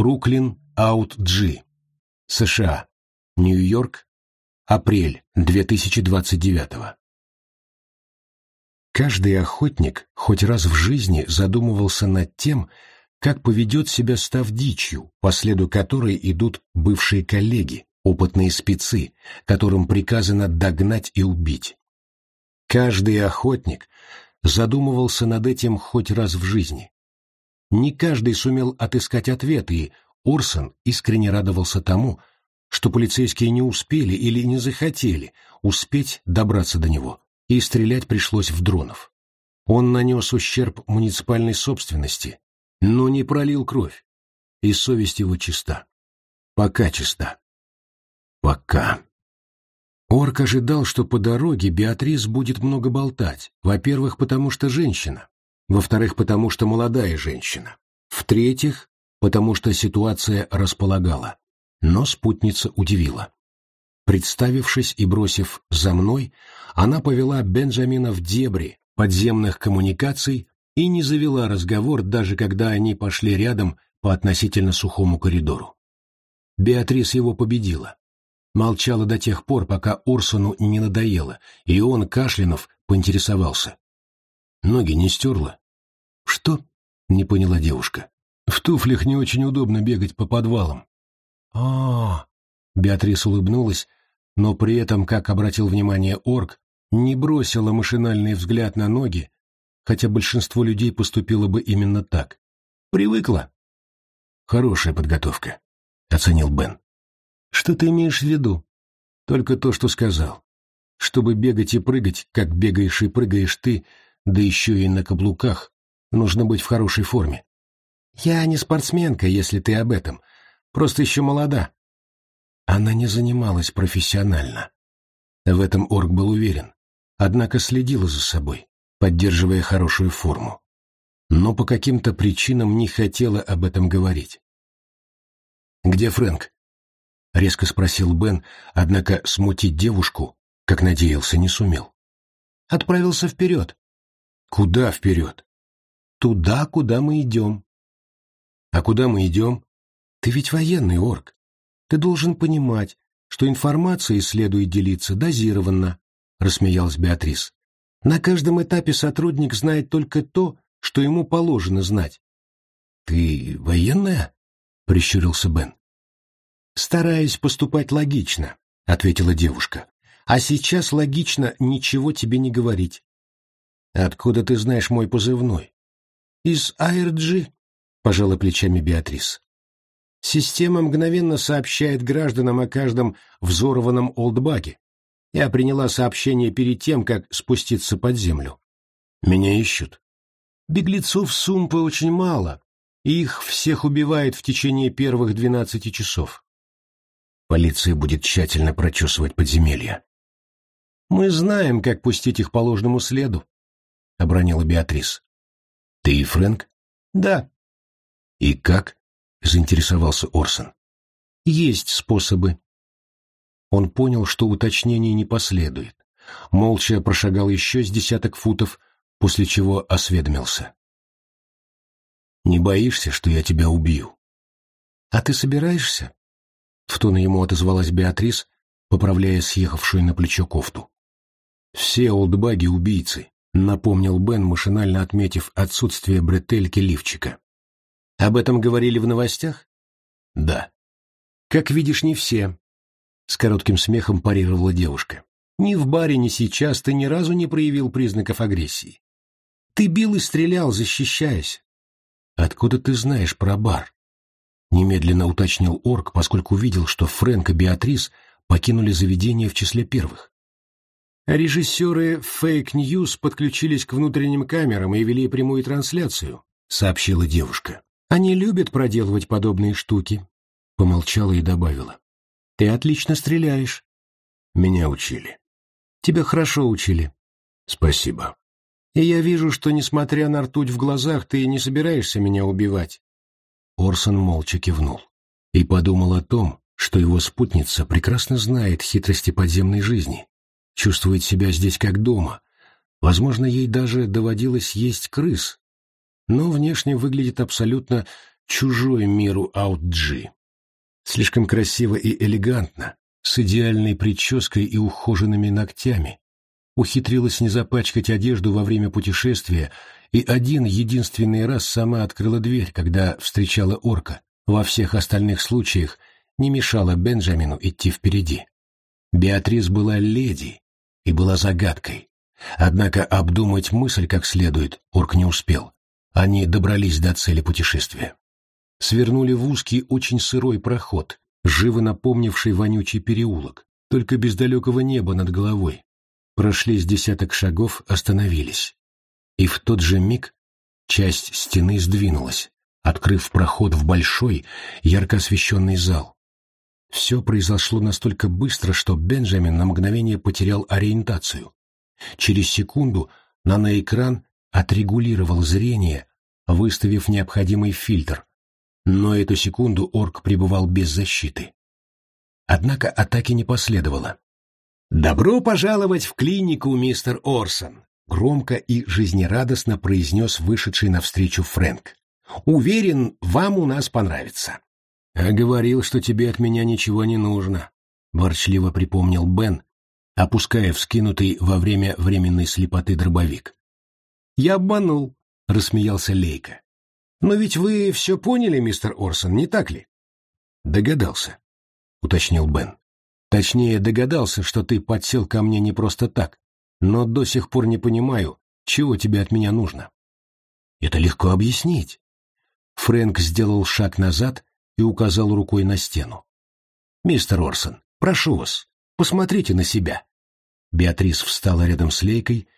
Бруклин Аут Джи. США. Нью-Йорк. Апрель 2029 Каждый охотник хоть раз в жизни задумывался над тем, как поведет себя став дичью, по следу которой идут бывшие коллеги, опытные спецы, которым приказано догнать и убить. Каждый охотник задумывался над этим хоть раз в жизни. Не каждый сумел отыскать ответ, и Орсон искренне радовался тому, что полицейские не успели или не захотели успеть добраться до него, и стрелять пришлось в дронов. Он нанес ущерб муниципальной собственности, но не пролил кровь, и совесть его чиста. Пока чиста. Пока. Орк ожидал, что по дороге Беатрис будет много болтать, во-первых, потому что женщина, во-вторых, потому что молодая женщина, в-третьих, потому что ситуация располагала. Но спутница удивила. Представившись и бросив «за мной», она повела Бенджамина в дебри подземных коммуникаций и не завела разговор, даже когда они пошли рядом по относительно сухому коридору. Беатрис его победила. Молчала до тех пор, пока Орсону не надоело, и он, кашлянув, поинтересовался. Ноги не стерла? Что? Не поняла девушка. В туфлях не очень удобно бегать по подвалам. а, -а, -а Беатрис улыбнулась, но при этом, как обратил внимание орк, не бросила машинальный взгляд на ноги, хотя большинство людей поступило бы именно так. Привыкла. Хорошая подготовка, оценил Бен. Что ты имеешь в виду? Только то, что сказал. Чтобы бегать и прыгать, как бегаешь и прыгаешь ты, да еще и на каблуках, нужно быть в хорошей форме. Я не спортсменка, если ты об этом. Просто еще молода. Она не занималась профессионально. В этом Орг был уверен, однако следила за собой, поддерживая хорошую форму. Но по каким-то причинам не хотела об этом говорить. «Где Фрэнк?» — резко спросил Бен, однако смутить девушку, как надеялся, не сумел. «Отправился вперед». «Куда вперед?» «Туда, куда мы идем». «А куда мы идем?» «Ты ведь военный, орк. Ты должен понимать, что информацией следует делиться дозированно», — рассмеялась Беатрис. «На каждом этапе сотрудник знает только то, что ему положено знать». «Ты военная?» — прищурился Бен. «Стараюсь поступать логично», — ответила девушка. «А сейчас логично ничего тебе не говорить». «Откуда ты знаешь мой позывной?» «Из ARG», — пожала плечами Беатрис. «Система мгновенно сообщает гражданам о каждом взорванном олдбаге. Я приняла сообщение перед тем, как спуститься под землю. Меня ищут. Беглецов Сумпа очень мало, их всех убивает в течение первых двенадцати часов. Полиция будет тщательно прочесывать подземелья. «Мы знаем, как пустить их по ложному следу», — обронила Беатрис. «Ты и Фрэнк?» «Да». «И как?» — заинтересовался Орсон. «Есть способы». Он понял, что уточнений не последует. Молча прошагал еще с десяток футов, после чего осведомился. «Не боишься, что я тебя убью?» «А ты собираешься?» В тон ему отозвалась Беатрис, поправляя съехавшую на плечо кофту. «Все олдбаги — убийцы», — напомнил Бен, машинально отметив отсутствие бретельки лифчика. «Об этом говорили в новостях?» «Да». «Как видишь, не все», — с коротким смехом парировала девушка. «Ни в баре, ни сейчас ты ни разу не проявил признаков агрессии. Ты бил и стрелял, защищаясь. Откуда ты знаешь про бар?» Немедленно уточнил Орк, поскольку видел, что Фрэнк и Беатрис покинули заведение в числе первых. «Режиссеры Fake News подключились к внутренним камерам и вели прямую трансляцию», — сообщила девушка. «Они любят проделывать подобные штуки», — помолчала и добавила. «Ты отлично стреляешь». «Меня учили». «Тебя хорошо учили». «Спасибо». «И я вижу, что, несмотря на ртуть в глазах, ты не собираешься меня убивать. Орсон молча кивнул и подумал о том, что его спутница прекрасно знает хитрости подземной жизни, чувствует себя здесь как дома, возможно, ей даже доводилось есть крыс, но внешне выглядит абсолютно чужой миру Аут-Джи. Слишком красиво и элегантно, с идеальной прической и ухоженными ногтями. Ухитрилась не запачкать одежду во время путешествия и один единственный раз сама открыла дверь, когда встречала орка. Во всех остальных случаях не мешала Бенджамину идти впереди. Беатрис была леди и была загадкой. Однако обдумать мысль как следует орк не успел. Они добрались до цели путешествия. Свернули в узкий, очень сырой проход, живо напомнивший вонючий переулок, только без далекого неба над головой. Прошли с десяток шагов, остановились. И в тот же миг часть стены сдвинулась, открыв проход в большой, ярко освещенный зал. Все произошло настолько быстро, что Бенджамин на мгновение потерял ориентацию. Через секунду наноэкран отрегулировал зрение, выставив необходимый фильтр, но эту секунду орк пребывал без защиты. Однако атаки не последовало. «Добро пожаловать в клинику, мистер Орсон!» громко и жизнерадостно произнес вышедший навстречу Фрэнк. «Уверен, вам у нас понравится». «А говорил, что тебе от меня ничего не нужно», — ворчливо припомнил Бен, опуская вскинутый во время временной слепоты дробовик. «Я обманул», — рассмеялся Лейка. «Но ведь вы все поняли, мистер Орсон, не так ли?» «Догадался», — уточнил Бен. «Точнее, догадался, что ты подсел ко мне не просто так, но до сих пор не понимаю, чего тебе от меня нужно». «Это легко объяснить». Фрэнк сделал шаг назад и указал рукой на стену. «Мистер Орсон, прошу вас, посмотрите на себя». Беатрис встала рядом с Лейкой,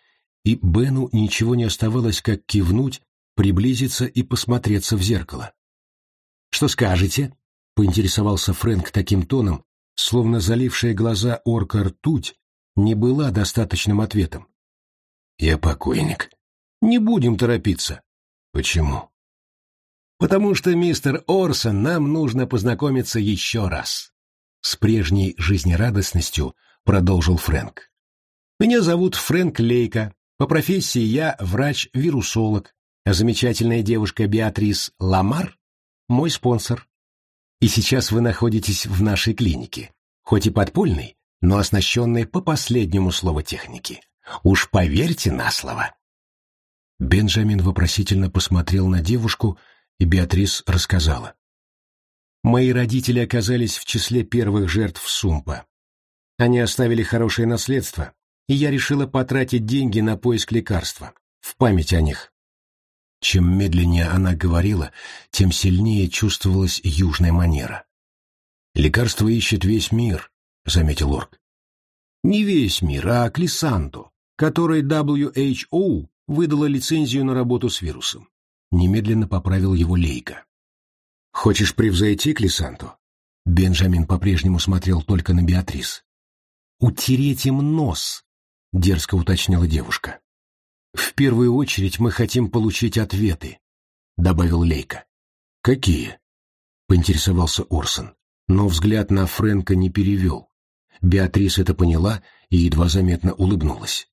и Бену ничего не оставалось, как кивнуть приблизиться и посмотреться в зеркало. «Что скажете?» — поинтересовался Фрэнк таким тоном, словно залившая глаза орка ртуть не была достаточным ответом. «Я покойник. Не будем торопиться». «Почему?» «Потому что, мистер Орсон, нам нужно познакомиться еще раз». С прежней жизнерадостностью продолжил Фрэнк. «Меня зовут Фрэнк Лейка. По профессии я врач-вирусолог а замечательная девушка Беатрис Ламар – мой спонсор. И сейчас вы находитесь в нашей клинике, хоть и подпольной, но оснащенной по последнему слову техники. Уж поверьте на слово. Бенджамин вопросительно посмотрел на девушку, и Беатрис рассказала. Мои родители оказались в числе первых жертв Сумпа. Они оставили хорошее наследство, и я решила потратить деньги на поиск лекарства, в память о них. Чем медленнее она говорила, тем сильнее чувствовалась южная манера. «Лекарство ищет весь мир», — заметил Орк. «Не весь мир, а Клисанто, которой WHO выдала лицензию на работу с вирусом». Немедленно поправил его Лейка. «Хочешь превзойти Клисанту?» Бенджамин по-прежнему смотрел только на Беатрис. «Утереть им нос», — дерзко уточнила девушка. «В первую очередь мы хотим получить ответы», — добавил Лейка. «Какие?» — поинтересовался Орсон, но взгляд на Фрэнка не перевел. Беатрис это поняла и едва заметно улыбнулась.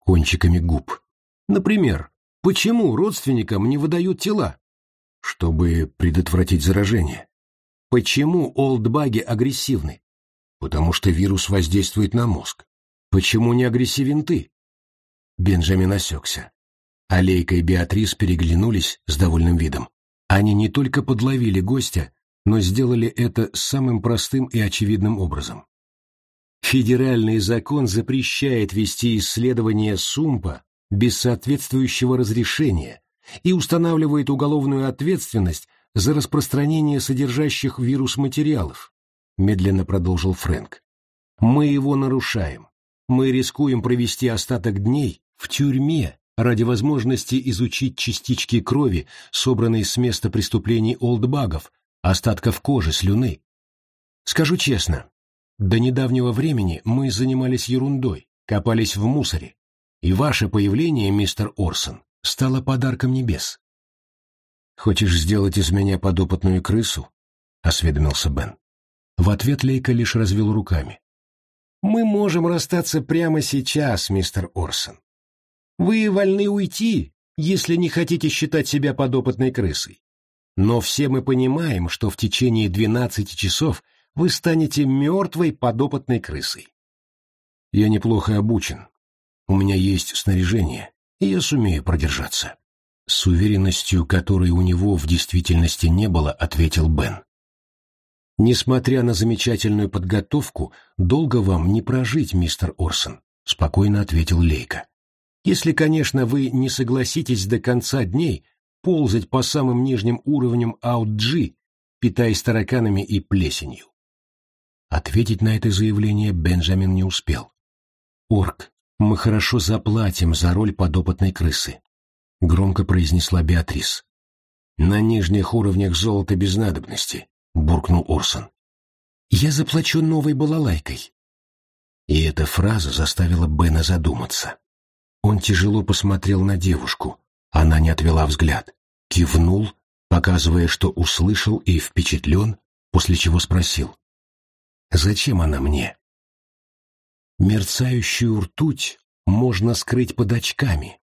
Кончиками губ. «Например, почему родственникам не выдают тела?» «Чтобы предотвратить заражение». «Почему олдбаги агрессивны?» «Потому что вирус воздействует на мозг». «Почему не агрессивен ты?» Бенджамин осекся. Алейка и Беатрис переглянулись с довольным видом. Они не только подловили гостя, но сделали это самым простым и очевидным образом. Федеральный закон запрещает вести исследования СУМПа без соответствующего разрешения и устанавливает уголовную ответственность за распространение содержащих вирус материалов, медленно продолжил Фрэнк. Мы его нарушаем. Мы рискуем провести остаток дней в тюрьме ради возможности изучить частички крови, собранные с места преступлений олдбагов, остатков кожи, слюны. Скажу честно, до недавнего времени мы занимались ерундой, копались в мусоре, и ваше появление, мистер Орсон, стало подарком небес. «Хочешь сделать из меня подопытную крысу?» — осведомился Бен. В ответ Лейка лишь развел руками. «Мы можем расстаться прямо сейчас, мистер Орсон. Вы вольны уйти, если не хотите считать себя подопытной крысой. но все мы понимаем, что в течение двенадцати часов вы станете мертвой подопытной крысой. Я неплохо обучен. У меня есть снаряжение, и я сумею продержаться. С уверенностью, которой у него в действительности не было, ответил Бен. Несмотря на замечательную подготовку, долго вам не прожить, мистер Орсон, спокойно ответил Лейка. Если, конечно, вы не согласитесь до конца дней ползать по самым нижним уровням аут-G, питаясь тараканами и плесенью. Ответить на это заявление Бенджамин не успел. «Орк, мы хорошо заплатим за роль подопытной крысы», — громко произнесла Беатрис. «На нижних уровнях золота без надобности», — буркнул Орсон. «Я заплачу новой балалайкой». И эта фраза заставила Бена задуматься. Он тяжело посмотрел на девушку. Она не отвела взгляд. Кивнул, показывая, что услышал и впечатлен, после чего спросил. Зачем она мне? Мерцающую ртуть можно скрыть под очками.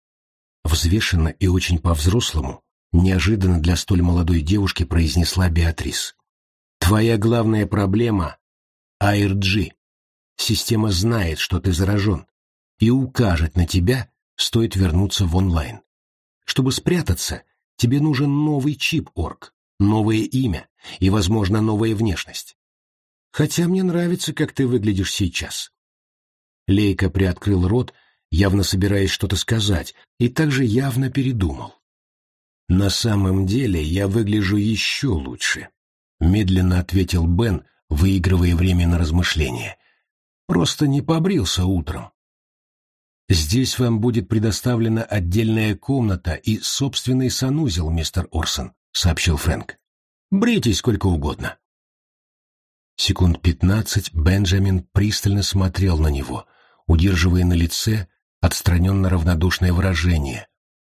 Взвешенно и очень по-взрослому, неожиданно для столь молодой девушки произнесла Беатрис. Твоя главная проблема — ARG. Система знает, что ты заражен, и укажет на тебя, стоит вернуться в онлайн. Чтобы спрятаться, тебе нужен новый чип, Орг, новое имя и, возможно, новая внешность. Хотя мне нравится, как ты выглядишь сейчас. Лейка приоткрыл рот, явно собираясь что-то сказать, и также явно передумал. На самом деле я выгляжу еще лучше, медленно ответил Бен, выигрывая время на размышления. Просто не побрился утром. Здесь вам будет предоставлена отдельная комната и собственный санузел, мистер Орсон, сообщил Фрэнк. Бритесь сколько угодно. Секунд пятнадцать Бенджамин пристально смотрел на него, удерживая на лице отстраненно равнодушное выражение,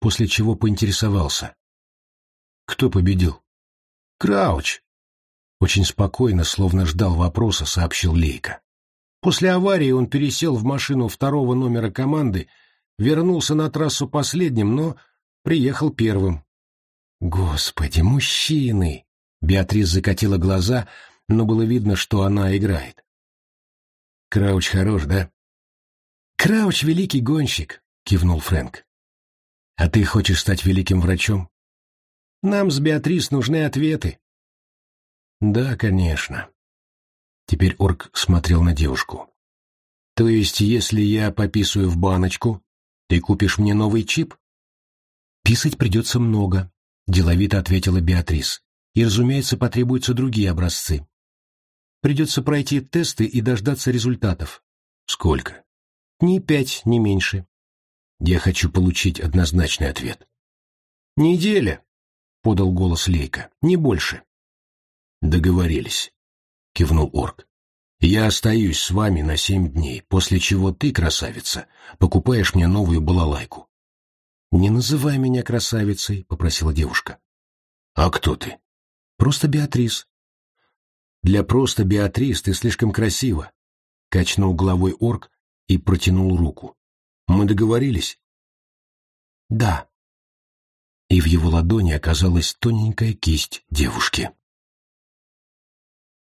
после чего поинтересовался. «Кто победил?» «Крауч!» Очень спокойно, словно ждал вопроса, сообщил Лейка. После аварии он пересел в машину второго номера команды, вернулся на трассу последним, но приехал первым. «Господи, мужчины!» Беатрис закатила глаза, но было видно, что она играет. «Крауч хорош, да?» «Крауч — великий гонщик», — кивнул Фрэнк. «А ты хочешь стать великим врачом?» «Нам с Беатрис нужны ответы». «Да, конечно». Теперь Орк смотрел на девушку. «То есть, если я пописаю в баночку, ты купишь мне новый чип?» «Писать придется много», — деловито ответила Беатрис. «И, разумеется, потребуются другие образцы. Придется пройти тесты и дождаться результатов. Сколько? Ни пять, ни меньше. Я хочу получить однозначный ответ. Неделя, подал голос Лейка, не больше. Договорились, кивнул Орк. Я остаюсь с вами на семь дней, после чего ты, красавица, покупаешь мне новую балалайку. Не называй меня красавицей, попросила девушка. А кто ты? Просто Беатрис. Для просто Беатрис ты слишком красива. Качнул головой орк и протянул руку. Мы договорились? Да. И в его ладони оказалась тоненькая кисть девушки.